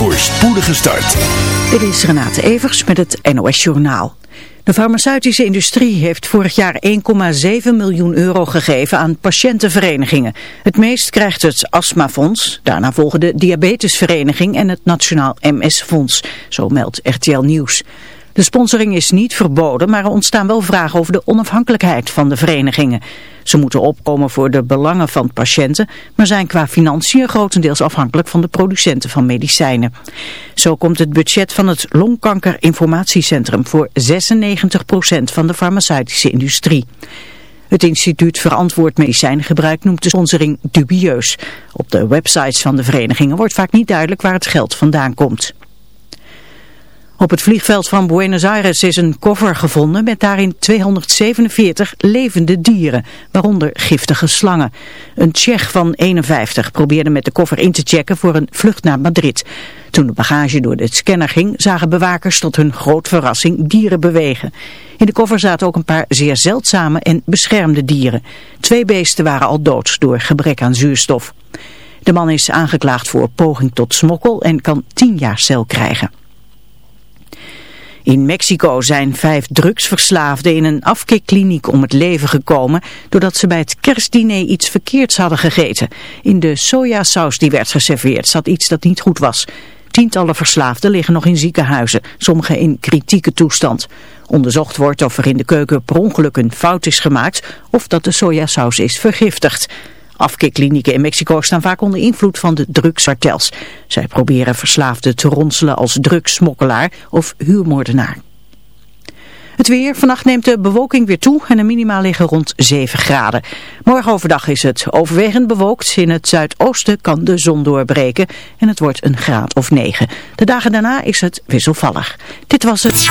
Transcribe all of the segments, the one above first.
Voor spoedige start. Dit is Renate Evers met het NOS Journaal. De farmaceutische industrie heeft vorig jaar 1,7 miljoen euro gegeven aan patiëntenverenigingen. Het meest krijgt het astmafonds, daarna volgen de diabetesvereniging en het Nationaal MS-fonds, zo meldt RTL Nieuws. De sponsoring is niet verboden, maar er ontstaan wel vragen over de onafhankelijkheid van de verenigingen. Ze moeten opkomen voor de belangen van patiënten, maar zijn qua financiën grotendeels afhankelijk van de producenten van medicijnen. Zo komt het budget van het Longkankerinformatiecentrum voor 96% van de farmaceutische industrie. Het instituut Verantwoord Medicijngebruik noemt de sponsoring dubieus. Op de websites van de verenigingen wordt vaak niet duidelijk waar het geld vandaan komt. Op het vliegveld van Buenos Aires is een koffer gevonden met daarin 247 levende dieren, waaronder giftige slangen. Een Tsjech van 51 probeerde met de koffer in te checken voor een vlucht naar Madrid. Toen de bagage door de scanner ging, zagen bewakers tot hun groot verrassing dieren bewegen. In de koffer zaten ook een paar zeer zeldzame en beschermde dieren. Twee beesten waren al dood door gebrek aan zuurstof. De man is aangeklaagd voor poging tot smokkel en kan 10 jaar cel krijgen. In Mexico zijn vijf drugsverslaafden in een afkikkliniek om het leven gekomen doordat ze bij het kerstdiner iets verkeerds hadden gegeten. In de sojasaus die werd geserveerd zat iets dat niet goed was. Tientallen verslaafden liggen nog in ziekenhuizen, sommigen in kritieke toestand. Onderzocht wordt of er in de keuken per ongeluk een fout is gemaakt of dat de sojasaus is vergiftigd. Afkeerklinieken in Mexico staan vaak onder invloed van de drugskartels. Zij proberen verslaafden te ronselen als drugssmokkelaar of huurmoordenaar. Het weer. Vannacht neemt de bewolking weer toe en de minima liggen rond 7 graden. Morgen overdag is het overwegend bewolkt. In het zuidoosten kan de zon doorbreken en het wordt een graad of 9. De dagen daarna is het wisselvallig. Dit was het.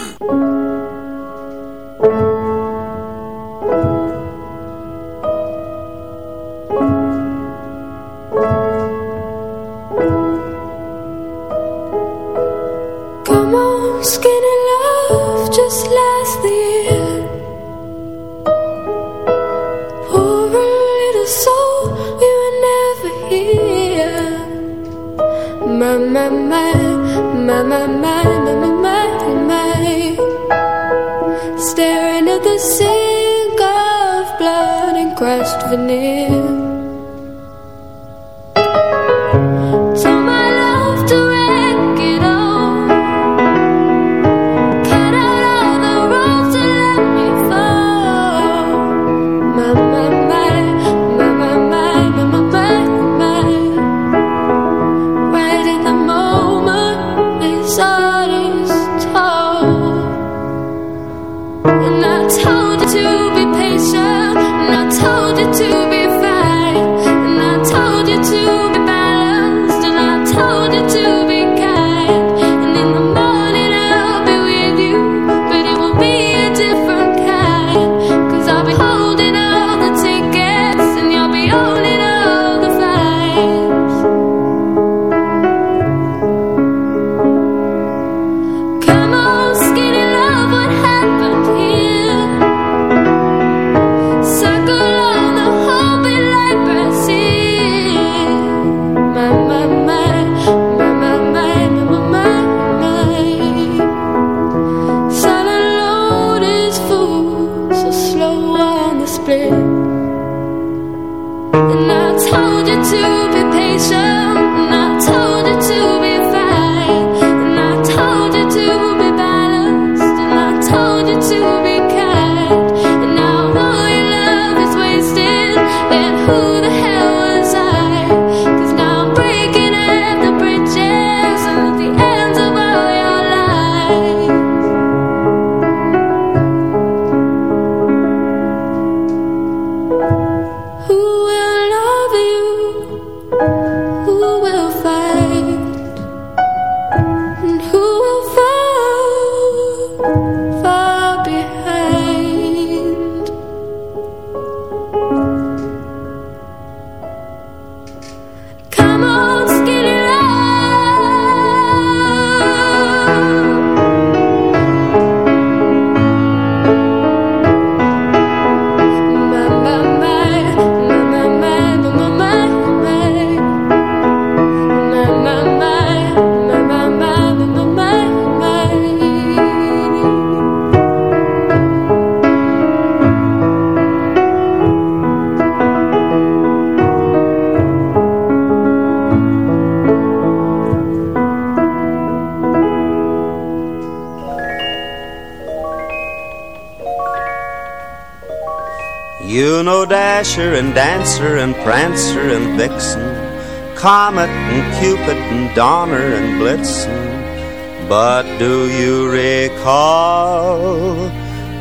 Dasher and Dancer and Prancer and Vixen, Comet and Cupid and Donner and Blitzen. But do you recall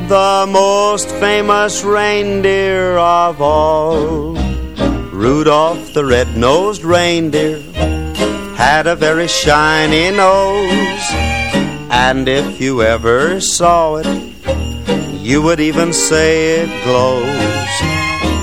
the most famous reindeer of all? Rudolph the red-nosed reindeer had a very shiny nose. And if you ever saw it, you would even say it glows.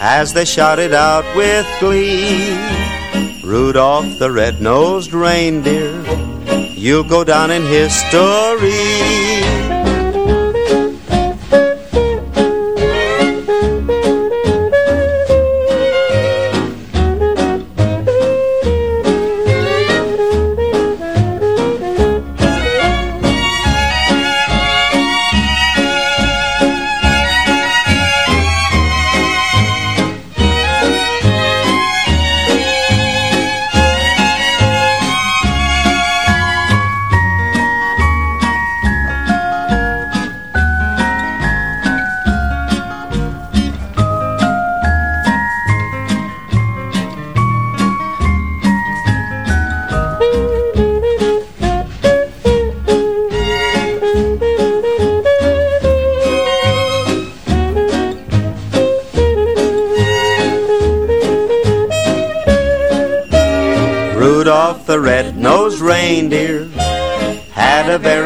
as they shouted out with glee. Rudolph the red-nosed reindeer, you'll go down in history.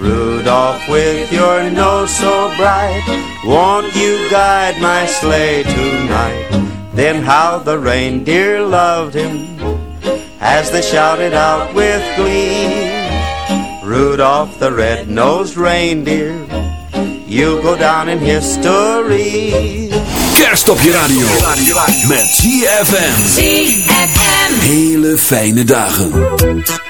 Rudolph, with your nose so bright, won't you guide my sleigh tonight? Then how the reindeer loved him as they shouted out with glee. Rudolph the red-nosed reindeer, you'll go down in history. Kerst op je radio. Met ZFM. ZFM. Hele fijne dagen.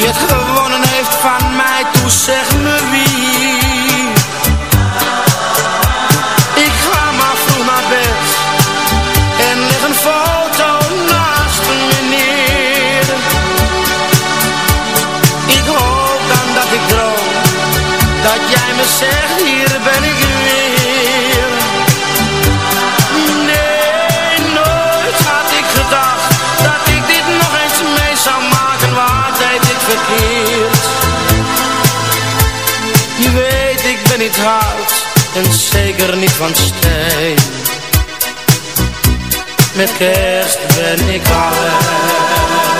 serious. Van steen. Met kerst ben ik alleen.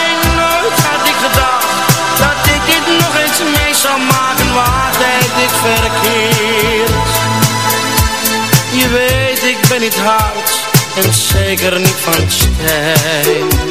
zou maken. Waar deed ik verkeerd? Je weet, ik ben niet hard en zeker niet van steen.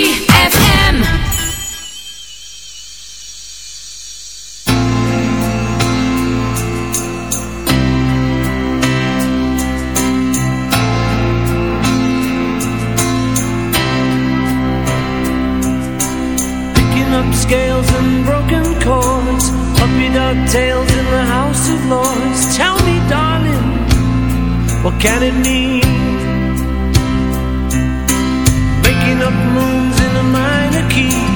What can it mean? Making up moons in a minor key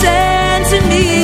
the innocence in me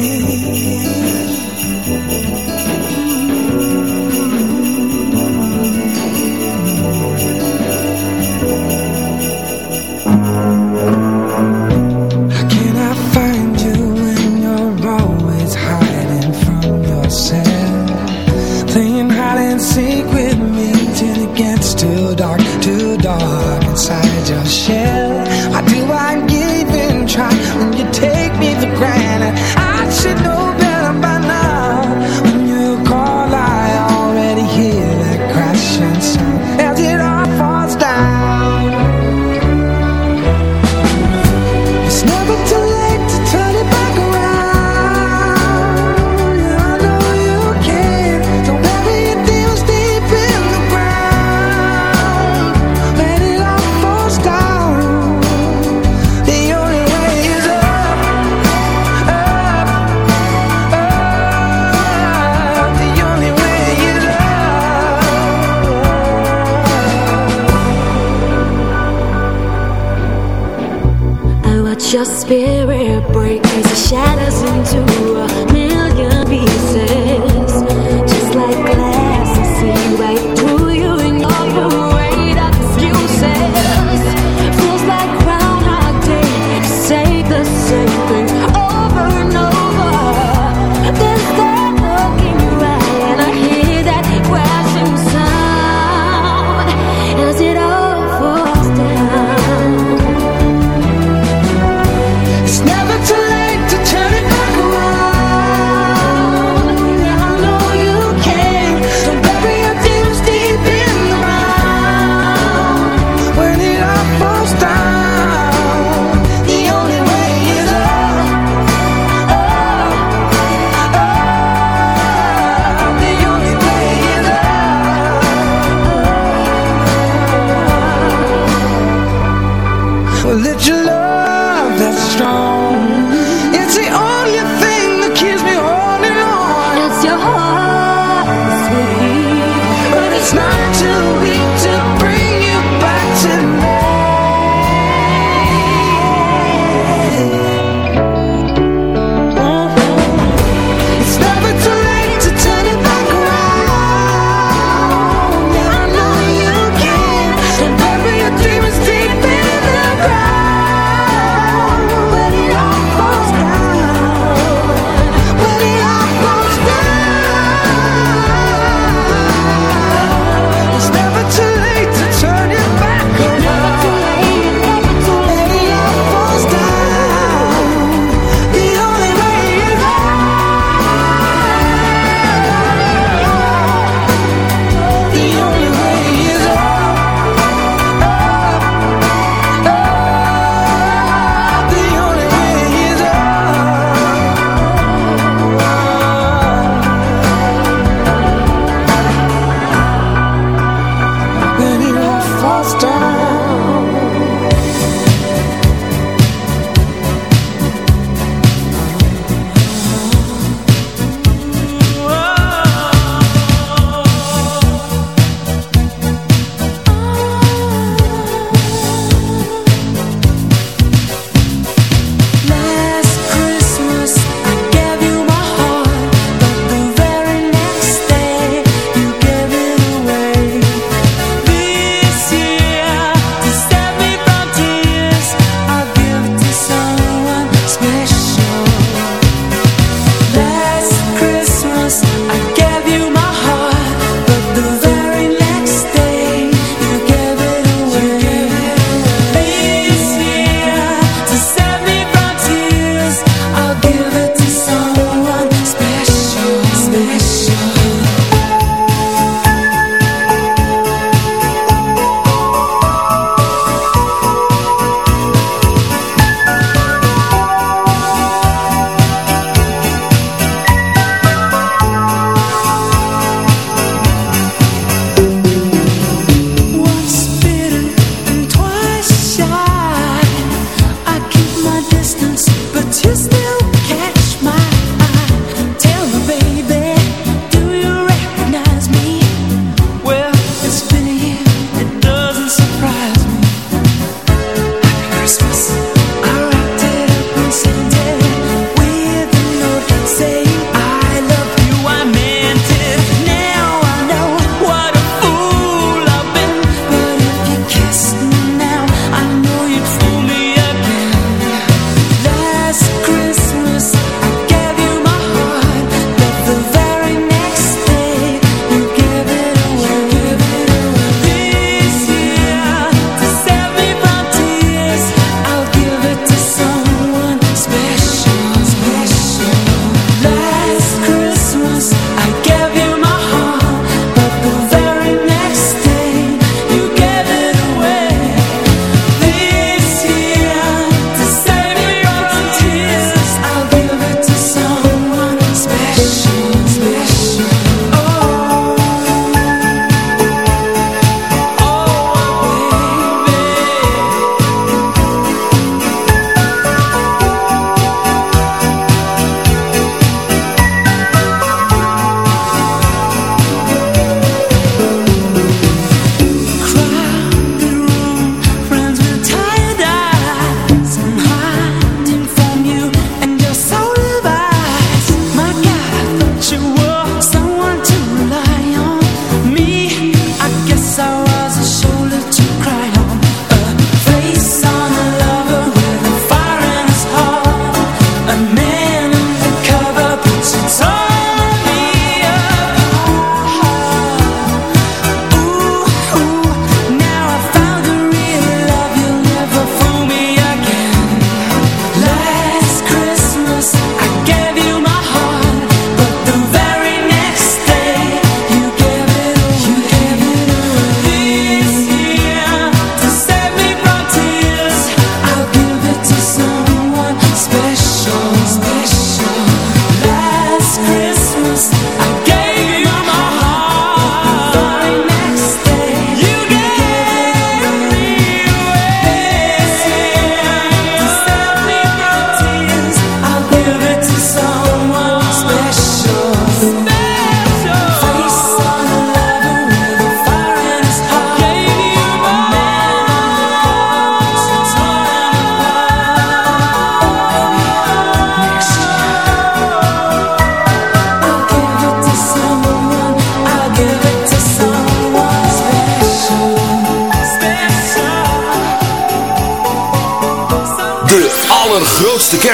Your spirit breaks the it shatters into a million pieces.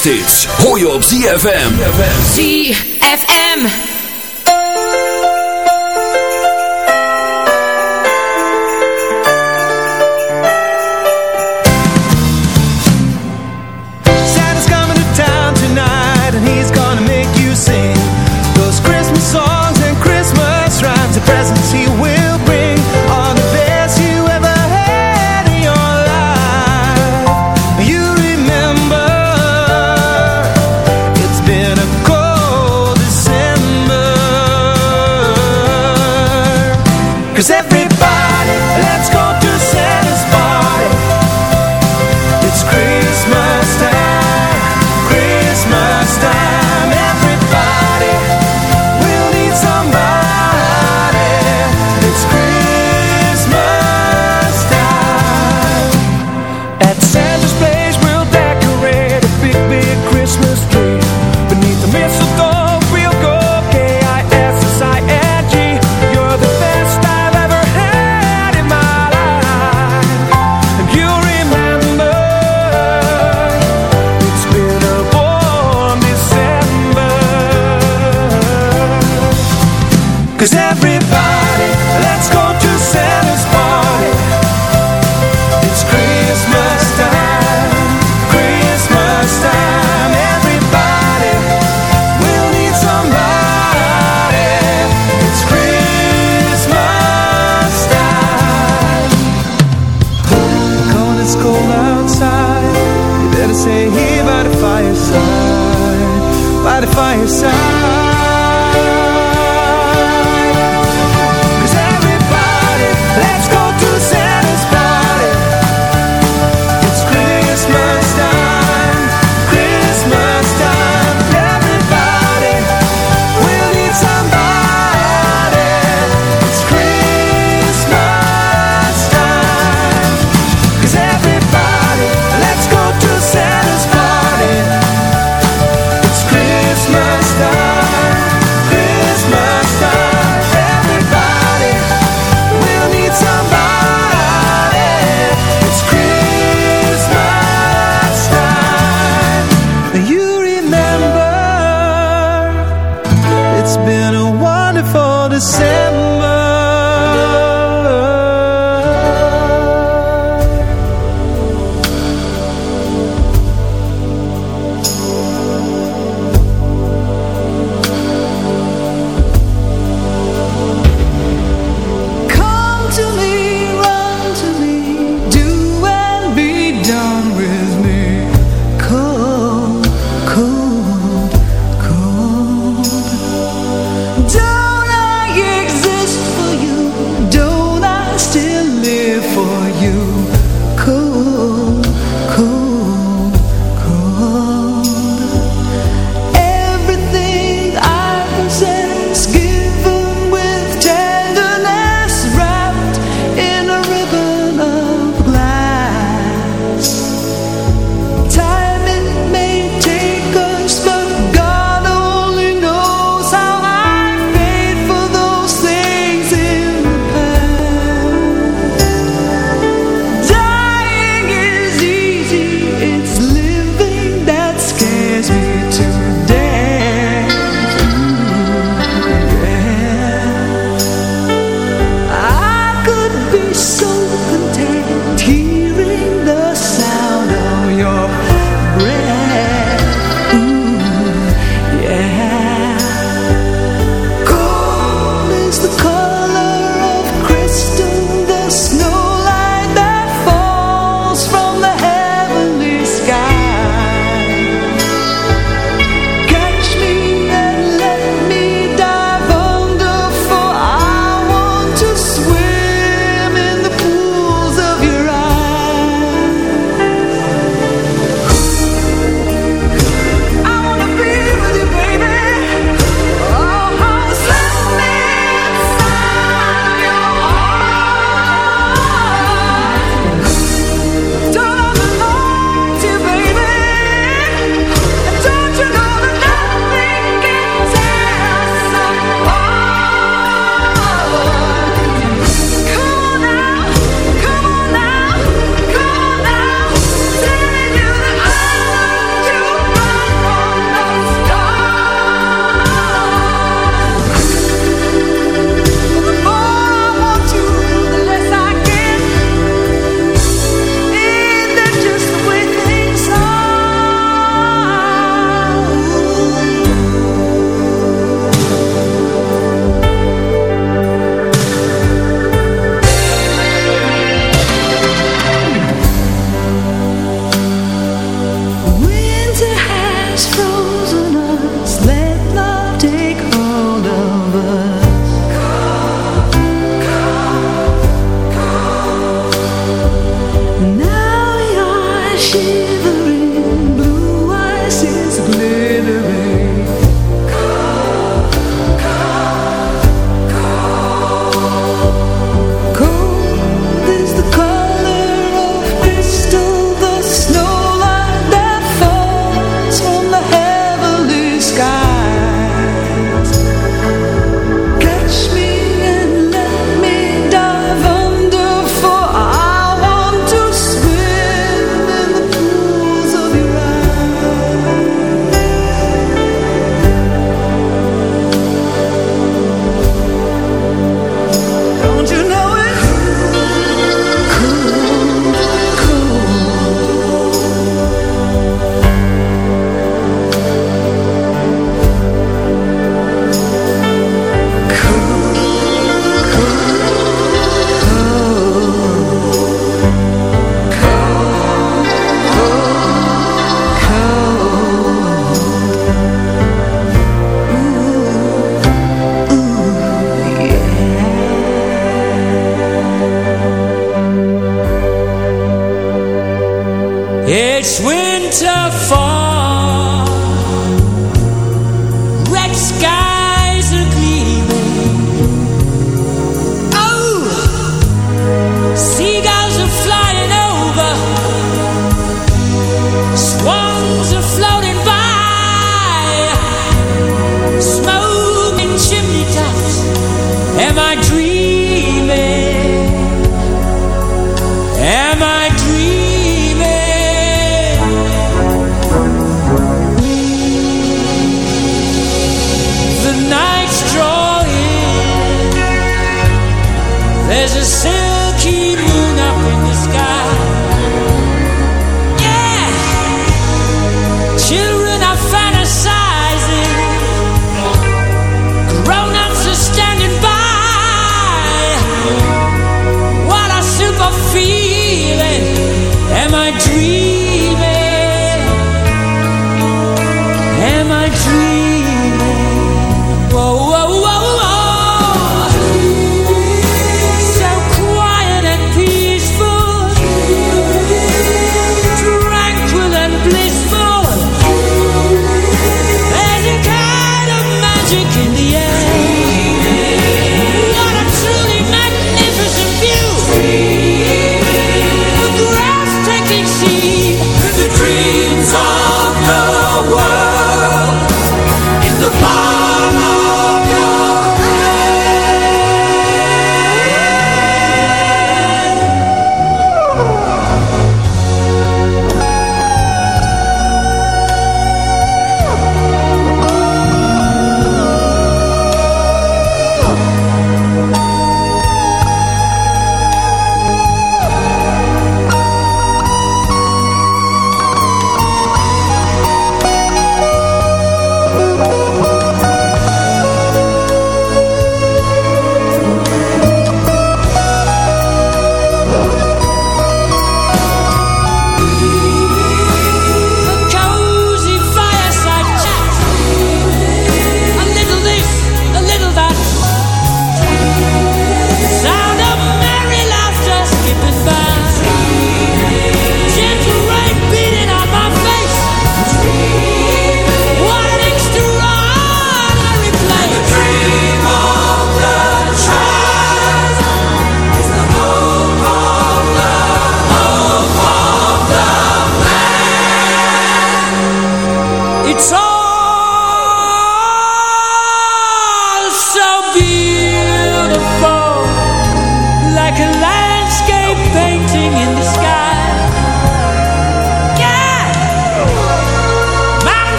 Kersthits hoor je op ZFM. ZFM.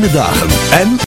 Fijne dagen. en...